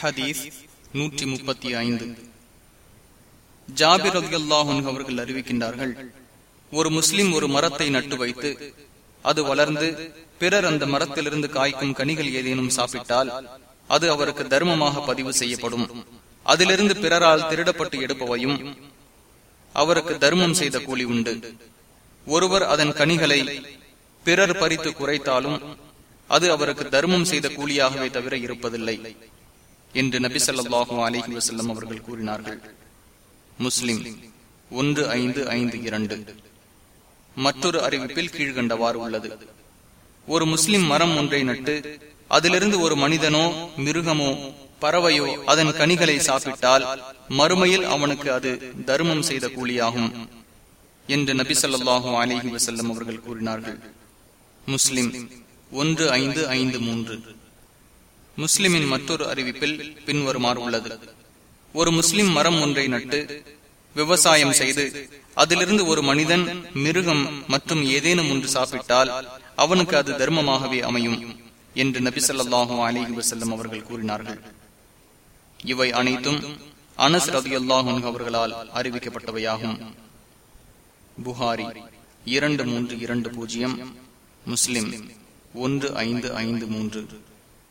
ஹதீஸ் நூற்றி முப்பத்தி ஐந்து. ஜாபிர் அல்லாஹன் அவர்கள் அறிவிக்கின்றார்கள் ஒரு முஸ்லிம் ஒரு மரத்தை நட்டு வைத்து அது வளர்ந்து பிறர் அந்த மரத்திலிருந்து காய்க்கும் கனிகள் ஏதேனும் சாப்பிட்டால் அது அவருக்கு தர்மமாக பதிவு செய்யப்படும். அதிலிருந்து பிறரால் திருடப்பட்டு எடுப்பவையும் அவருக்கு தர்மம் செய்த கூலி உண்டு. ஒருவர் அதன் கனிகளை பிறர் பறித்து குறைத்தாலும் அது அவருக்கு தர்மம் செய்த கூலியாகவே தவிர இருப்பதில்லை. என்று நபி சொல்லாஹு அலிஹி வசல்லம் அவர்கள் கூறினார்கள். முஸ்லிம் ஒன்று ஐந்து ஐந்து இரண்டு. மற்றொரு அறிவிப்பில் கீழ்கண்டவாறு உள்ளது. ஒரு முஸ்லிம் மரம் ஒன்றை நட்டு அதிலிருந்து ஒரு மனிதனோ மிருகமோ பறவையோ அதன் கனிகளை சாப்பிட்டால் மறுமையில் அவனுக்கு அது தர்மம் செய்த கூலியாகும் என்று நபி சொல்லாஹு அலிஹி வசல்லம் அவர்கள் கூறினார்கள். முஸ்லிம் ஒன்று ஐந்து ஐந்து மூன்று. முஸ்லிமின் மற்றொரு அறிவிப்பில் பின்வருமாறு உள்ளது. ஒரு முஸ்லிம் மரம் ஒன்றை நட்டு விவசாயம் செய்து அதிலிருந்து ஒரு மனிதன் மிருகம் மற்றும் ஏதேனும் ஒன்று சாப்பிட்டால் அவனுக்கு அது தர்மமாகவே அமையும் என்று நபி சொல்லாஹு அலிஹி வசல்லம் அவர்கள் கூறினார்கள். இவை அனைத்தும் அனஸ் ரதி அல்லாஹன் அவர்களால் அறிவிக்கப்பட்டவையாகும். புகாரி இரண்டு மூன்று இரண்டு பூஜ்ஜியம் முஸ்லிம் ஒன்று ஐந்து ஐந்து மூன்று.